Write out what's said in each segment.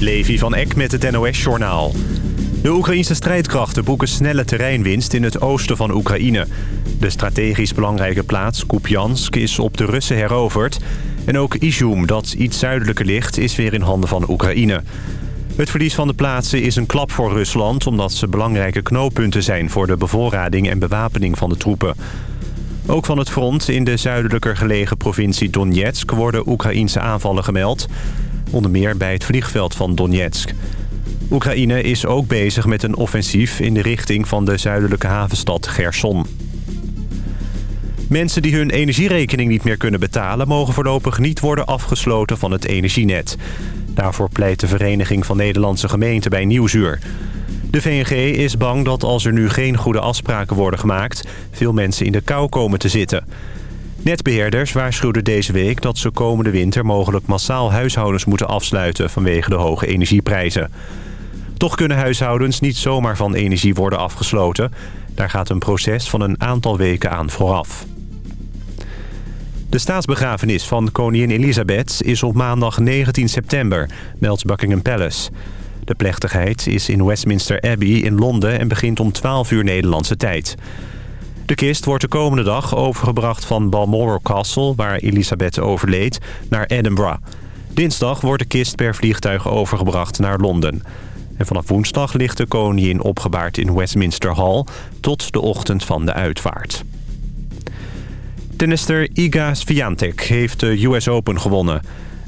Levi van Eck met het NOS-journaal. De Oekraïnse strijdkrachten boeken snelle terreinwinst in het oosten van Oekraïne. De strategisch belangrijke plaats Kupiansk is op de Russen heroverd. En ook Izum, dat iets zuidelijker ligt, is weer in handen van Oekraïne. Het verlies van de plaatsen is een klap voor Rusland... omdat ze belangrijke knooppunten zijn voor de bevoorrading en bewapening van de troepen. Ook van het front in de zuidelijker gelegen provincie Donetsk... worden Oekraïnse aanvallen gemeld. Onder meer bij het vliegveld van Donetsk. Oekraïne is ook bezig met een offensief in de richting van de zuidelijke havenstad Gerson. Mensen die hun energierekening niet meer kunnen betalen... mogen voorlopig niet worden afgesloten van het energienet. Daarvoor pleit de Vereniging van Nederlandse Gemeenten bij Nieuwsuur. De VNG is bang dat als er nu geen goede afspraken worden gemaakt... veel mensen in de kou komen te zitten. Netbeheerders waarschuwden deze week dat ze komende winter... mogelijk massaal huishoudens moeten afsluiten vanwege de hoge energieprijzen. Toch kunnen huishoudens niet zomaar van energie worden afgesloten. Daar gaat een proces van een aantal weken aan vooraf. De staatsbegrafenis van koningin Elisabeth is op maandag 19 september, meldt Buckingham Palace. De plechtigheid is in Westminster Abbey in Londen en begint om 12 uur Nederlandse tijd. De kist wordt de komende dag overgebracht van Balmoral Castle, waar Elisabeth overleed, naar Edinburgh. Dinsdag wordt de kist per vliegtuig overgebracht naar Londen. En vanaf woensdag ligt de koningin opgebaard in Westminster Hall tot de ochtend van de uitvaart. Tennister Iga Swiatek heeft de US Open gewonnen.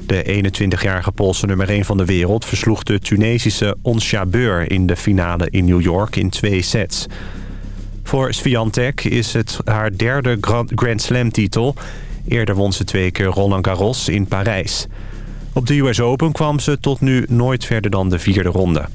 De 21-jarige Poolse nummer 1 van de wereld versloeg de Tunesische Ons Jabeur in de finale in New York in twee sets. Voor Swiatek is het haar derde Grand Slam-titel. Eerder won ze twee keer Roland Garros in Parijs. Op de US Open kwam ze tot nu nooit verder dan de vierde ronde.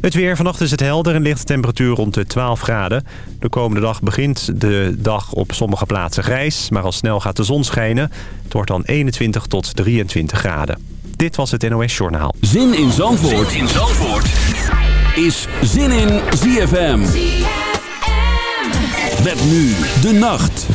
Het weer. Vannacht is het helder en ligt de temperatuur rond de 12 graden. De komende dag begint de dag op sommige plaatsen grijs. Maar al snel gaat de zon schijnen. Het wordt dan 21 tot 23 graden. Dit was het NOS Journaal. Zin in Zandvoort, zin in Zandvoort. is Zin in ZFM. Met nu de nacht.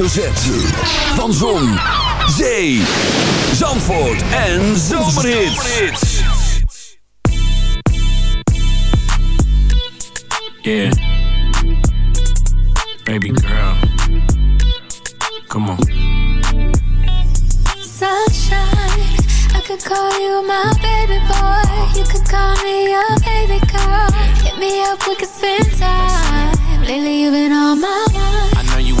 hoofdletter van Zon, Zee, Zandvoort en Zomerhit. Yeah. Baby girl. Come on. Sunshine. I could call you my baby boy. You could call me your baby girl. Hit me up, we could spend time. Lately you've been on my mind.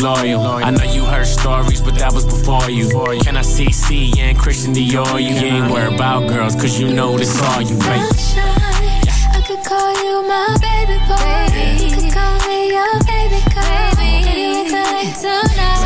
loyal. I know you heard stories, but that was before you. Can I see C and Christian Dior? You ain't worried about girls, cause you know this all you, right? I could call you my baby boy. You could call me your baby girl. Baby, tonight.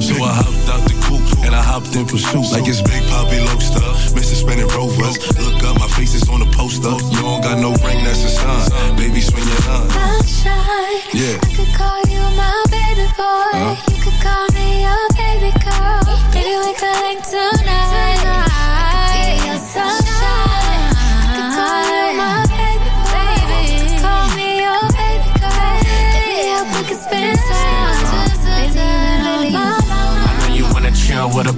pick. So I hopped out the coupe and I hopped in pursuit. Like it's Big Poppy Loaster. Mr. Spinning Rovers. Look up, my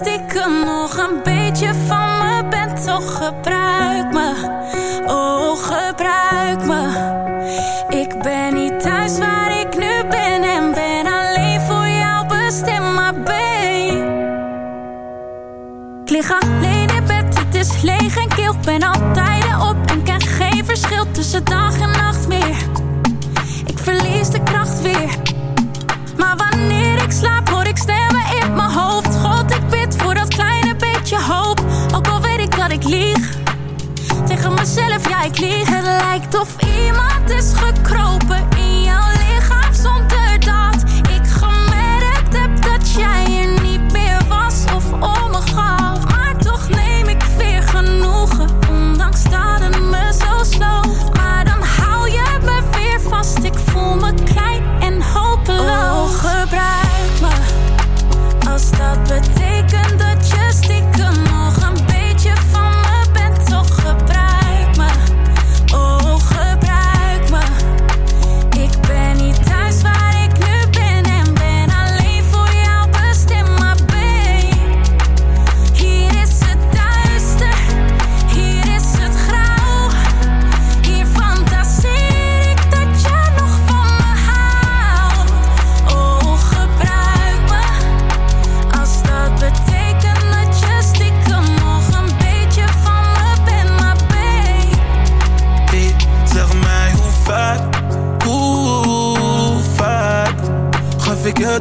stiekem nog een beetje van me bent. Toch gebruik me, oh gebruik me. Ik ben niet thuis waar ik nu ben en ben alleen voor jou bestemd. Maar ik lig alleen in bed, het is leeg en kil. Ben altijd op en ken geen verschil tussen dag en nacht meer. Ik verlies de kracht weer. Maar wanneer ik slaap hoor ik stemmen in mijn hoofd. lieg tegen mezelf, ja ik lieg. Het lijkt of iemand is gekropen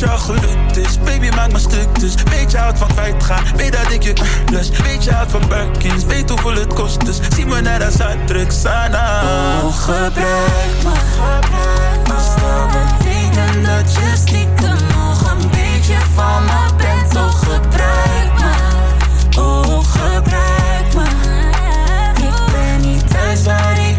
Jouw gelukt is, baby maak me stuk dus. Weet je houdt van kwijtgaan, weet dat ik je lust. Weet je houdt van Birkins, weet hoeveel het kost dus. Zie me net als uitdruk, Sana. Oh, gebruik me, gebruik Als dat betekent dat je stiekem nog een beetje van me bent, toch gebruik me. Oh, gebruik me. Ik ben niet thuis waar ik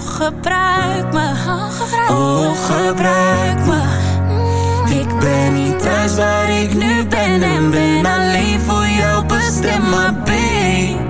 toch gebruik me. Oh, gebruik me. Ik ben niet thuis waar ik nu ben en ben alleen voor jou bestemd, maar babe.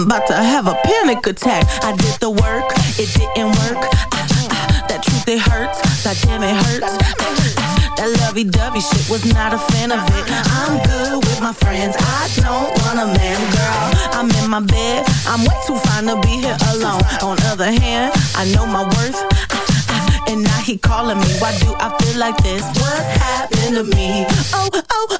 I'm about to have a panic attack. I did the work, it didn't work. That truth, it hurts. That damn, it hurts. That lovey-dovey shit was not a fan of it. I'm good with my friends. I don't want a man, girl. I'm in my bed. I'm way too fine to be here alone. On other hand, I know my worth. And now he calling me. Why do I feel like this? What happened to me? Oh, oh,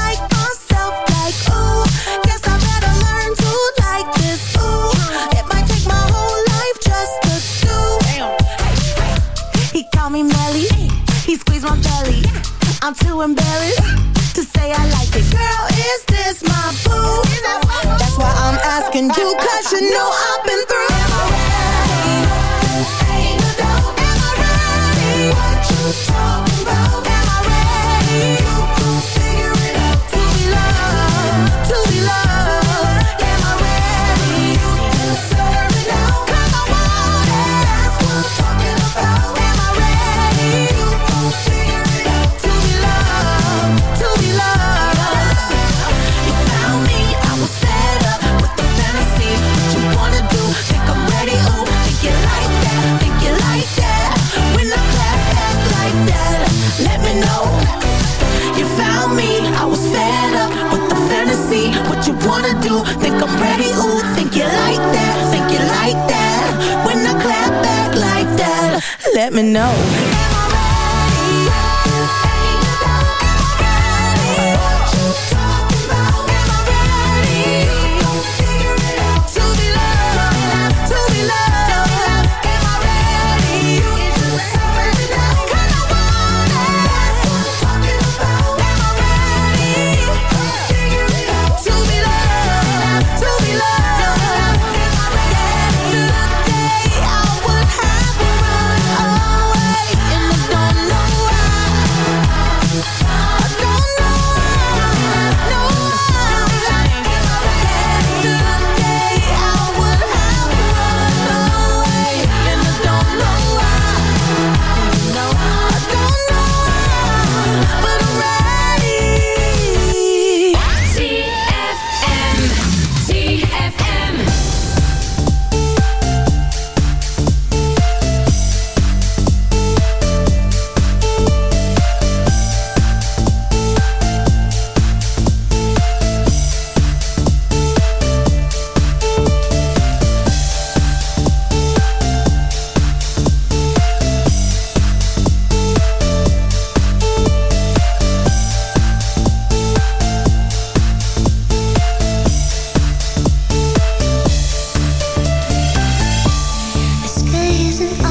not too embarrassed even know. Oh.